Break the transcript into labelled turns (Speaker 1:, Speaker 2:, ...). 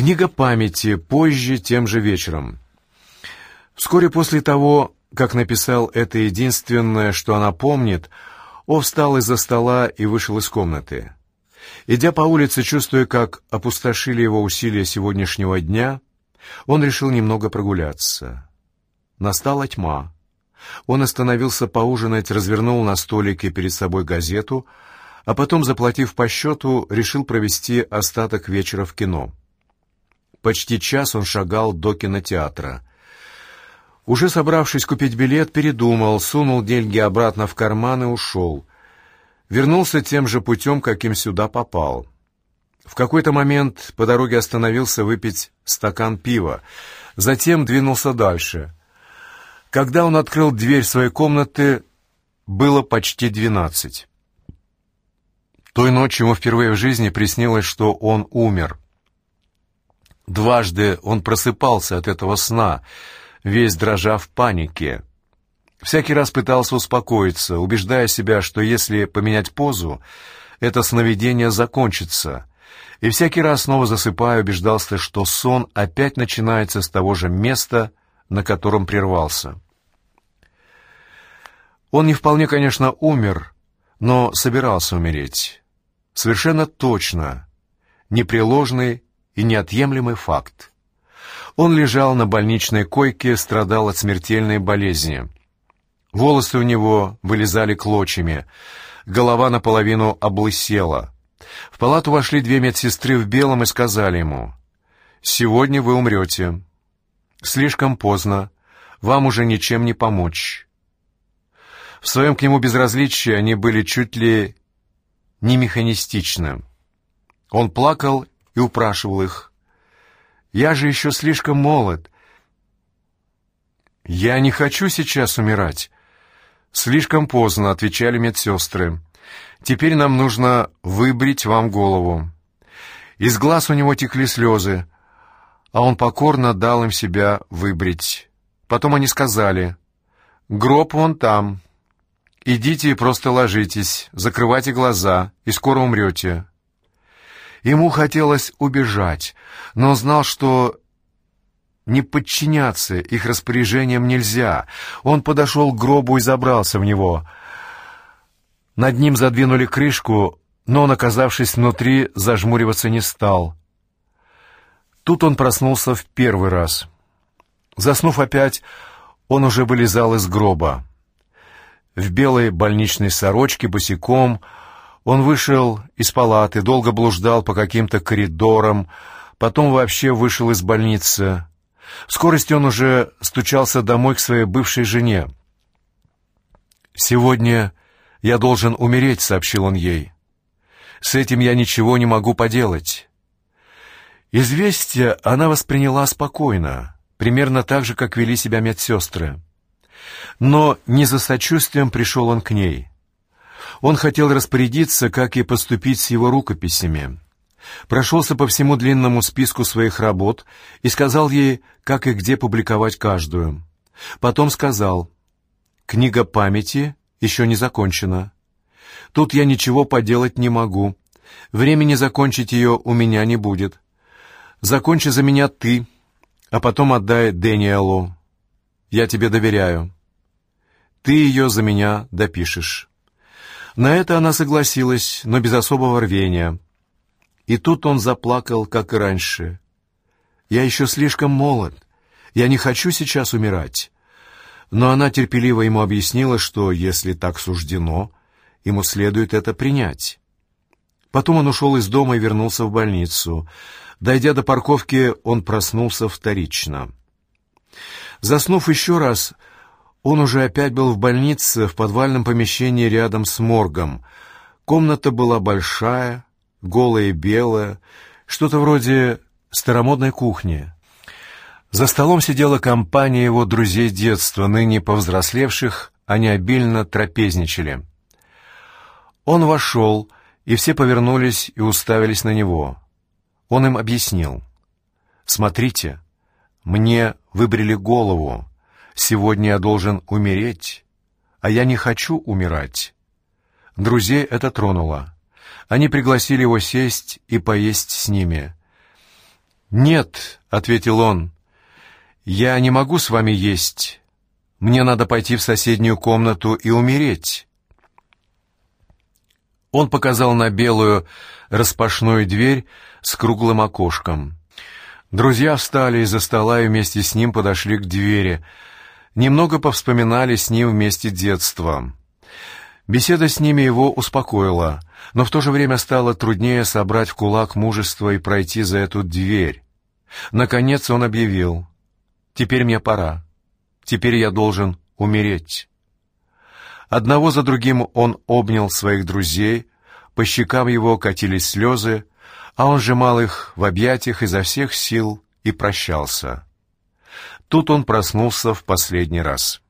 Speaker 1: Книга памяти позже, тем же вечером. Вскоре после того, как написал это единственное, что она помнит, О встал из-за стола и вышел из комнаты. Идя по улице, чувствуя, как опустошили его усилия сегодняшнего дня, он решил немного прогуляться. Настала тьма. Он остановился поужинать, развернул на столике перед собой газету, а потом, заплатив по счету, решил провести остаток вечера в кино. Почти час он шагал до кинотеатра. Уже собравшись купить билет, передумал, сунул деньги обратно в карман и ушел. Вернулся тем же путем, каким сюда попал. В какой-то момент по дороге остановился выпить стакан пива, затем двинулся дальше. Когда он открыл дверь своей комнаты, было почти двенадцать. Той ночью ему впервые в жизни приснилось, что он умер. Дважды он просыпался от этого сна, весь дрожа в панике. Всякий раз пытался успокоиться, убеждая себя, что если поменять позу, это сновидение закончится. И всякий раз снова засыпая, убеждался, что сон опять начинается с того же места, на котором прервался. Он не вполне, конечно, умер, но собирался умереть. Совершенно точно, непреложный и неотъемлемый факт. Он лежал на больничной койке, страдал от смертельной болезни. Волосы у него вылезали клочьями, голова наполовину облысела. В палату вошли две медсестры в белом и сказали ему, «Сегодня вы умрете. Слишком поздно, вам уже ничем не помочь». В своем к нему безразличии они были чуть ли не механистичны. Он плакал и упрашивал их. «Я же еще слишком молод. Я не хочу сейчас умирать». «Слишком поздно», — отвечали медсестры. «Теперь нам нужно выбрить вам голову». Из глаз у него текли слезы, а он покорно дал им себя выбрить. Потом они сказали, «Гроб вон там. Идите и просто ложитесь, закрывайте глаза, и скоро умрете». Ему хотелось убежать, но знал, что не подчиняться их распоряжениям нельзя. Он подошел к гробу и забрался в него. Над ним задвинули крышку, но он, оказавшись внутри, зажмуриваться не стал. Тут он проснулся в первый раз. Заснув опять, он уже вылезал из гроба. В белой больничной сорочке босиком — он вышел из палаты, долго блуждал по каким-то коридорам, потом вообще вышел из больницы. В скорости он уже стучался домой к своей бывшей жене. «Сегодня я должен умереть», — сообщил он ей. «С этим я ничего не могу поделать». Известие она восприняла спокойно, примерно так же, как вели себя медсестры. Но не за сочувствием пришел он к ней. Он хотел распорядиться, как и поступить с его рукописями. Прошелся по всему длинному списку своих работ и сказал ей, как и где публиковать каждую. Потом сказал, «Книга памяти еще не закончена. Тут я ничего поделать не могу. Времени закончить ее у меня не будет. Закончи за меня ты, а потом отдай Дэниелу. Я тебе доверяю. Ты ее за меня допишешь». На это она согласилась, но без особого рвения. И тут он заплакал, как и раньше. «Я еще слишком молод. Я не хочу сейчас умирать». Но она терпеливо ему объяснила, что, если так суждено, ему следует это принять. Потом он ушел из дома и вернулся в больницу. Дойдя до парковки, он проснулся вторично. Заснув еще раз, он уже опять был в больнице, в подвальном помещении рядом с моргом. Комната была большая, голая и белая, что-то вроде старомодной кухни. За столом сидела компания его друзей детства, ныне повзрослевших, они обильно трапезничали. Он вошел, и все повернулись и уставились на него. Он им объяснил. «Смотрите, мне выбрили голову. Сегодня я должен умереть, а я не хочу умирать. Друзей это тронуло. Они пригласили его сесть и поесть с ними. «Нет», — ответил он, — «я не могу с вами есть. Мне надо пойти в соседнюю комнату и умереть». Он показал на белую распашную дверь с круглым окошком. Друзья встали из-за стола и вместе с ним подошли к двери. Немного повспоминали с ним вместе детство. Беседа с ними его успокоила, но в то же время стало труднее собрать в кулак мужество и пройти за эту дверь. Наконец он объявил, «Теперь мне пора. Теперь я должен умереть». Одного за другим он обнял своих друзей, по щекам его катились слезы, а он сжимал их в объятиях изо всех сил и прощался. Тут он проснулся в последний раз.